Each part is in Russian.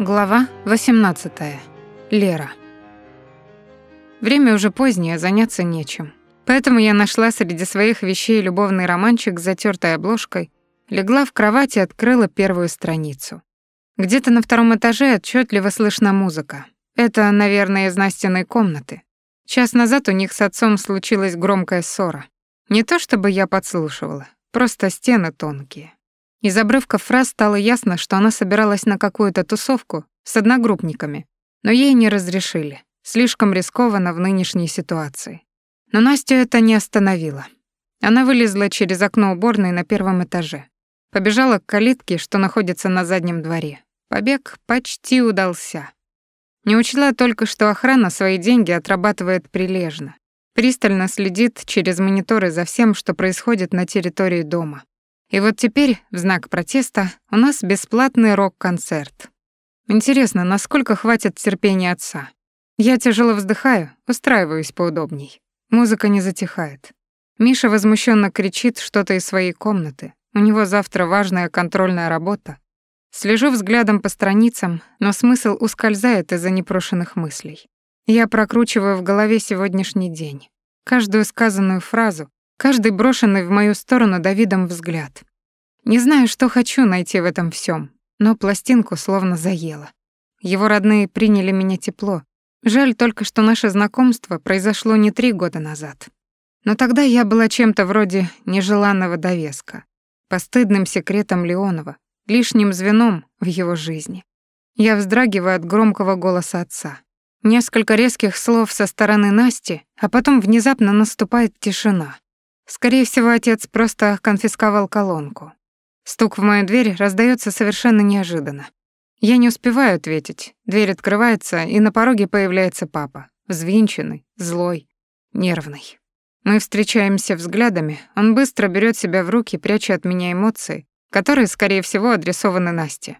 Глава 18. Лера. Время уже позднее, заняться нечем. Поэтому я нашла среди своих вещей любовный романчик с затертой обложкой, легла в кровать и открыла первую страницу. Где-то на втором этаже отчетливо слышна музыка. Это, наверное, из Настиной комнаты. Час назад у них с отцом случилась громкая ссора. Не то чтобы я подслушивала, просто стены тонкие. Из обрывков фраз стало ясно, что она собиралась на какую-то тусовку с одногруппниками, но ей не разрешили. Слишком рискованно в нынешней ситуации. Но Настю это не остановило. Она вылезла через окно уборной на первом этаже. Побежала к калитке, что находится на заднем дворе. Побег почти удался. Не учла только, что охрана свои деньги отрабатывает прилежно. Пристально следит через мониторы за всем, что происходит на территории дома. И вот теперь, в знак протеста, у нас бесплатный рок-концерт. Интересно, насколько хватит терпения отца? Я тяжело вздыхаю, устраиваюсь поудобней. Музыка не затихает. Миша возмущенно кричит что-то из своей комнаты. У него завтра важная контрольная работа. Слежу взглядом по страницам, но смысл ускользает из-за непрошенных мыслей. Я прокручиваю в голове сегодняшний день. Каждую сказанную фразу, каждый брошенный в мою сторону Давидом взгляд. Не знаю, что хочу найти в этом всем, но пластинку словно заело. Его родные приняли меня тепло. Жаль только, что наше знакомство произошло не три года назад. Но тогда я была чем-то вроде нежеланного довеска, постыдным секретом Леонова, лишним звеном в его жизни. Я вздрагиваю от громкого голоса отца. Несколько резких слов со стороны Насти, а потом внезапно наступает тишина. Скорее всего, отец просто конфисковал колонку. Стук в мою дверь раздается совершенно неожиданно. Я не успеваю ответить. Дверь открывается, и на пороге появляется папа. Взвинченный, злой, нервный. Мы встречаемся взглядами, он быстро берет себя в руки, пряча от меня эмоции, которые, скорее всего, адресованы Насте.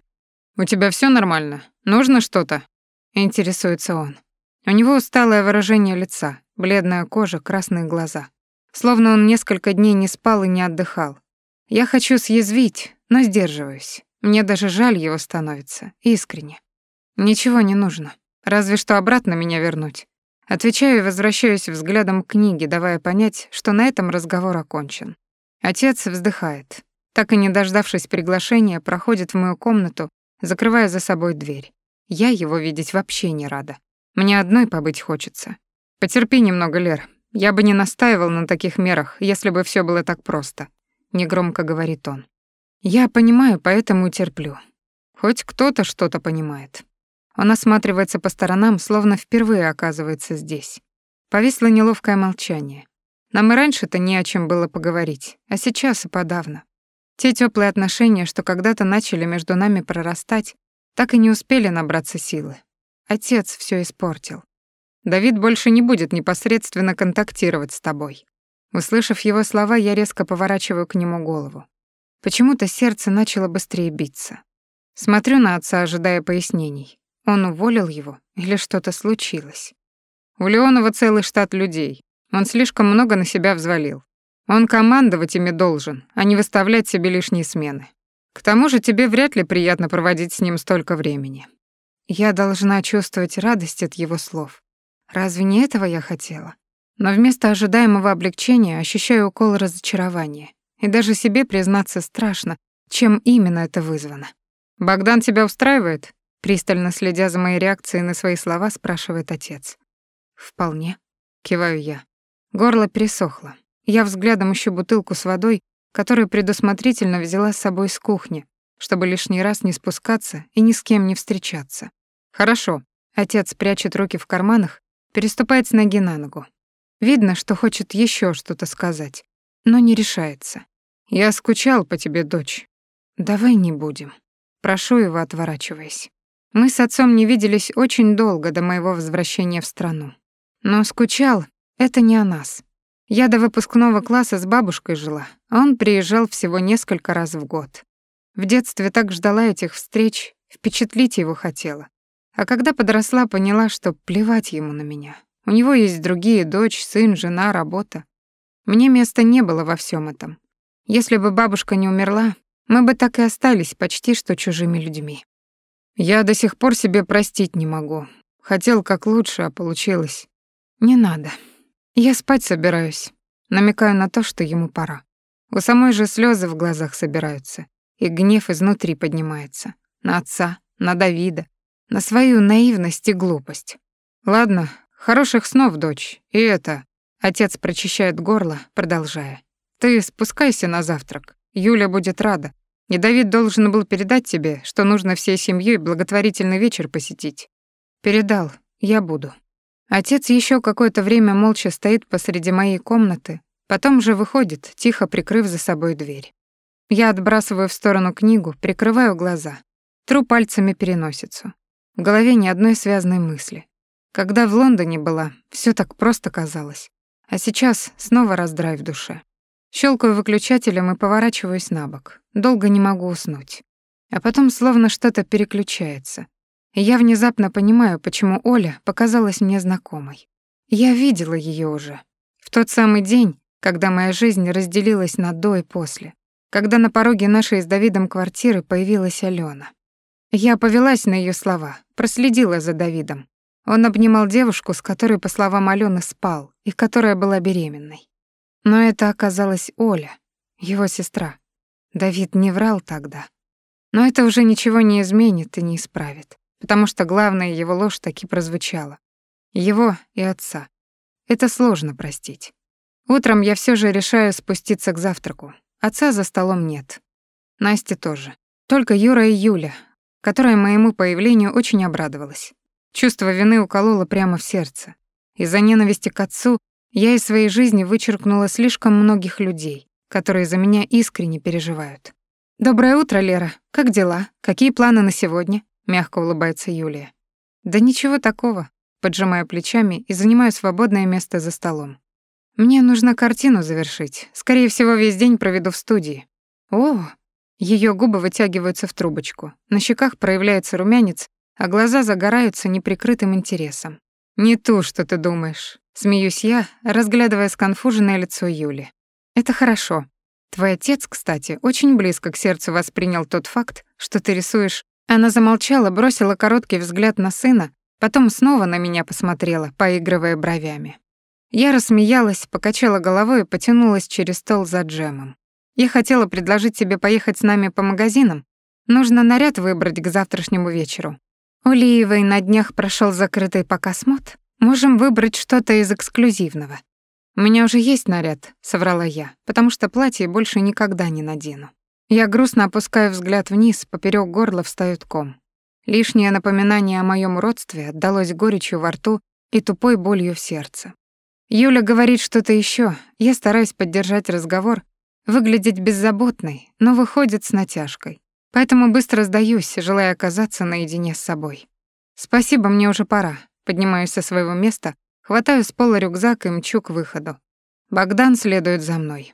«У тебя все нормально? Нужно что-то?» — интересуется он. У него усталое выражение лица, бледная кожа, красные глаза. Словно он несколько дней не спал и не отдыхал. Я хочу съязвить, но сдерживаюсь. Мне даже жаль его становится, искренне. Ничего не нужно, разве что обратно меня вернуть. Отвечаю и возвращаюсь взглядом к книге, давая понять, что на этом разговор окончен. Отец вздыхает. Так и не дождавшись приглашения, проходит в мою комнату, закрывая за собой дверь. Я его видеть вообще не рада. Мне одной побыть хочется. Потерпи немного, Лер, я бы не настаивал на таких мерах, если бы все было так просто, негромко говорит он. Я понимаю, поэтому терплю. Хоть кто-то что-то понимает. Он осматривается по сторонам, словно впервые оказывается здесь. Повисло неловкое молчание. Нам и раньше-то не о чем было поговорить, а сейчас и подавно. Те теплые отношения, что когда-то начали между нами прорастать, так и не успели набраться силы. Отец все испортил. Давид больше не будет непосредственно контактировать с тобой. Услышав его слова, я резко поворачиваю к нему голову. Почему-то сердце начало быстрее биться. Смотрю на отца, ожидая пояснений. Он уволил его или что-то случилось? У Леонова целый штат людей. Он слишком много на себя взвалил. Он командовать ими должен, а не выставлять себе лишние смены. К тому же тебе вряд ли приятно проводить с ним столько времени. Я должна чувствовать радость от его слов. Разве не этого я хотела? Но вместо ожидаемого облегчения ощущаю укол разочарования. И даже себе признаться страшно, чем именно это вызвано. «Богдан тебя устраивает?» Пристально следя за моей реакцией на свои слова, спрашивает отец. «Вполне», — киваю я. Горло пересохло. Я взглядом ищу бутылку с водой, которую предусмотрительно взяла с собой с кухни, чтобы лишний раз не спускаться и ни с кем не встречаться. «Хорошо». Отец прячет руки в карманах переступает с ноги на ногу. Видно, что хочет еще что-то сказать, но не решается. «Я скучал по тебе, дочь. Давай не будем». Прошу его, отворачиваясь. Мы с отцом не виделись очень долго до моего возвращения в страну. Но скучал — это не о нас. Я до выпускного класса с бабушкой жила, а он приезжал всего несколько раз в год. В детстве так ждала этих встреч, впечатлить его хотела. А когда подросла, поняла, что плевать ему на меня. У него есть другие, дочь, сын, жена, работа. Мне места не было во всем этом. Если бы бабушка не умерла, мы бы так и остались почти что чужими людьми. Я до сих пор себе простить не могу. Хотел как лучше, а получилось. Не надо. Я спать собираюсь. Намекаю на то, что ему пора. У самой же слезы в глазах собираются, и гнев изнутри поднимается. На отца, на Давида, на свою наивность и глупость. Ладно, хороших снов, дочь. И это... Отец прочищает горло, продолжая. Ты спускайся на завтрак. Юля будет рада. И Давид должен был передать тебе, что нужно всей семьей благотворительный вечер посетить. Передал. Я буду. Отец еще какое-то время молча стоит посреди моей комнаты, потом же выходит, тихо прикрыв за собой дверь. Я отбрасываю в сторону книгу, прикрываю глаза, тру пальцами переносицу. В голове ни одной связанной мысли. Когда в Лондоне была, все так просто казалось. А сейчас снова раздрай в душе. Щелкаю выключателем и поворачиваюсь на бок. Долго не могу уснуть. А потом словно что-то переключается. И я внезапно понимаю, почему Оля показалась мне знакомой. Я видела ее уже. В тот самый день, когда моя жизнь разделилась на до и после. Когда на пороге нашей с Давидом квартиры появилась Алена. Я повелась на ее слова, проследила за Давидом. Он обнимал девушку, с которой, по словам Алены, спал, и которая была беременной. Но это оказалась Оля, его сестра. Давид не врал тогда. Но это уже ничего не изменит и не исправит, потому что главная его ложь таки прозвучала. Его и отца. Это сложно простить. Утром я все же решаю спуститься к завтраку. Отца за столом нет. Насти тоже. Только Юра и Юля, которая моему появлению очень обрадовалась. Чувство вины укололо прямо в сердце. Из-за ненависти к отцу я из своей жизни вычеркнула слишком многих людей, которые за меня искренне переживают. «Доброе утро, Лера. Как дела? Какие планы на сегодня?» — мягко улыбается Юлия. «Да ничего такого», — поджимаю плечами и занимаю свободное место за столом. «Мне нужно картину завершить. Скорее всего, весь день проведу в студии». «О, ее губы вытягиваются в трубочку, на щеках проявляется румянец, а глаза загораются неприкрытым интересом. «Не ту, что ты думаешь», — смеюсь я, разглядывая сконфуженное лицо Юли. «Это хорошо. Твой отец, кстати, очень близко к сердцу воспринял тот факт, что ты рисуешь...» Она замолчала, бросила короткий взгляд на сына, потом снова на меня посмотрела, поигрывая бровями. Я рассмеялась, покачала головой и потянулась через стол за джемом. Я хотела предложить тебе поехать с нами по магазинам. Нужно наряд выбрать к завтрашнему вечеру. У Лиевой на днях прошел закрытый показ мод. Можем выбрать что-то из эксклюзивного. У меня уже есть наряд, соврала я, потому что платье больше никогда не надену. Я грустно опускаю взгляд вниз, поперек горла встаёт ком. Лишнее напоминание о моем родстве отдалось горечью во рту и тупой болью в сердце. Юля говорит что-то еще. Я стараюсь поддержать разговор, выглядеть беззаботной, но выходит с натяжкой. Поэтому быстро сдаюсь, желая оказаться наедине с собой. Спасибо, мне уже пора. Поднимаюсь со своего места, хватаю с пола рюкзак и мчу к выходу. Богдан следует за мной.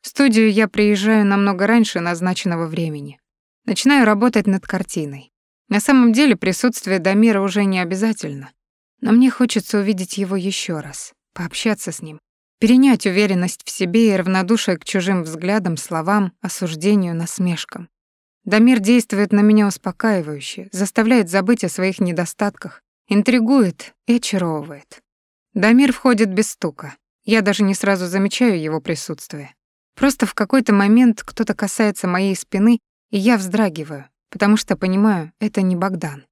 В студию я приезжаю намного раньше назначенного времени. Начинаю работать над картиной. На самом деле присутствие Дамира уже не обязательно, но мне хочется увидеть его еще раз, пообщаться с ним, перенять уверенность в себе и равнодушие к чужим взглядам, словам, осуждению, насмешкам. Дамир действует на меня успокаивающе, заставляет забыть о своих недостатках, интригует и очаровывает. Дамир входит без стука. Я даже не сразу замечаю его присутствие. Просто в какой-то момент кто-то касается моей спины, и я вздрагиваю, потому что понимаю, это не Богдан.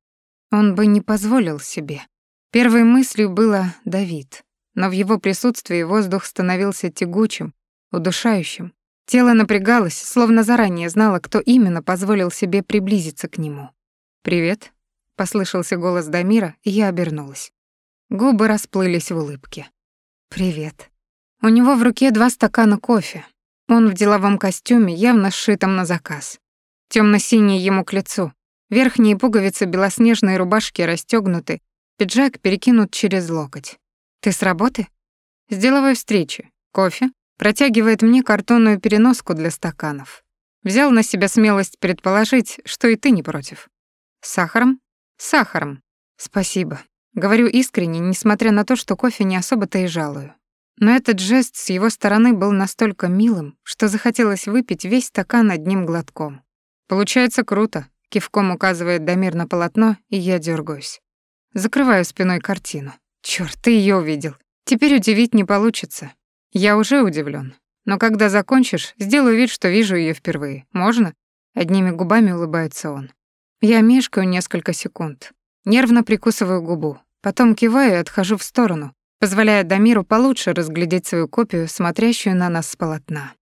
Он бы не позволил себе. Первой мыслью было Давид но в его присутствии воздух становился тягучим, удушающим. Тело напрягалось, словно заранее знало, кто именно позволил себе приблизиться к нему. «Привет», — послышался голос Дамира, и я обернулась. Губы расплылись в улыбке. «Привет». У него в руке два стакана кофе. Он в деловом костюме, явно сшитом на заказ. Тёмно-синий ему к лицу. Верхние пуговицы белоснежной рубашки расстёгнуты, пиджак перекинут через локоть. «Ты с работы?» «С деловой встречи. Кофе?» Протягивает мне картонную переноску для стаканов. Взял на себя смелость предположить, что и ты не против. «С сахаром?» «С сахаром. Спасибо». Говорю искренне, несмотря на то, что кофе не особо-то и жалую. Но этот жест с его стороны был настолько милым, что захотелось выпить весь стакан одним глотком. «Получается круто», — Кивком указывает Дамир на полотно, и я дергаюсь. Закрываю спиной картину. Чёрт, ты её увидел. Теперь удивить не получится. Я уже удивлен. Но когда закончишь, сделаю вид, что вижу ее впервые. Можно? Одними губами улыбается он. Я мешкаю несколько секунд. Нервно прикусываю губу. Потом киваю и отхожу в сторону, позволяя Дамиру получше разглядеть свою копию, смотрящую на нас с полотна.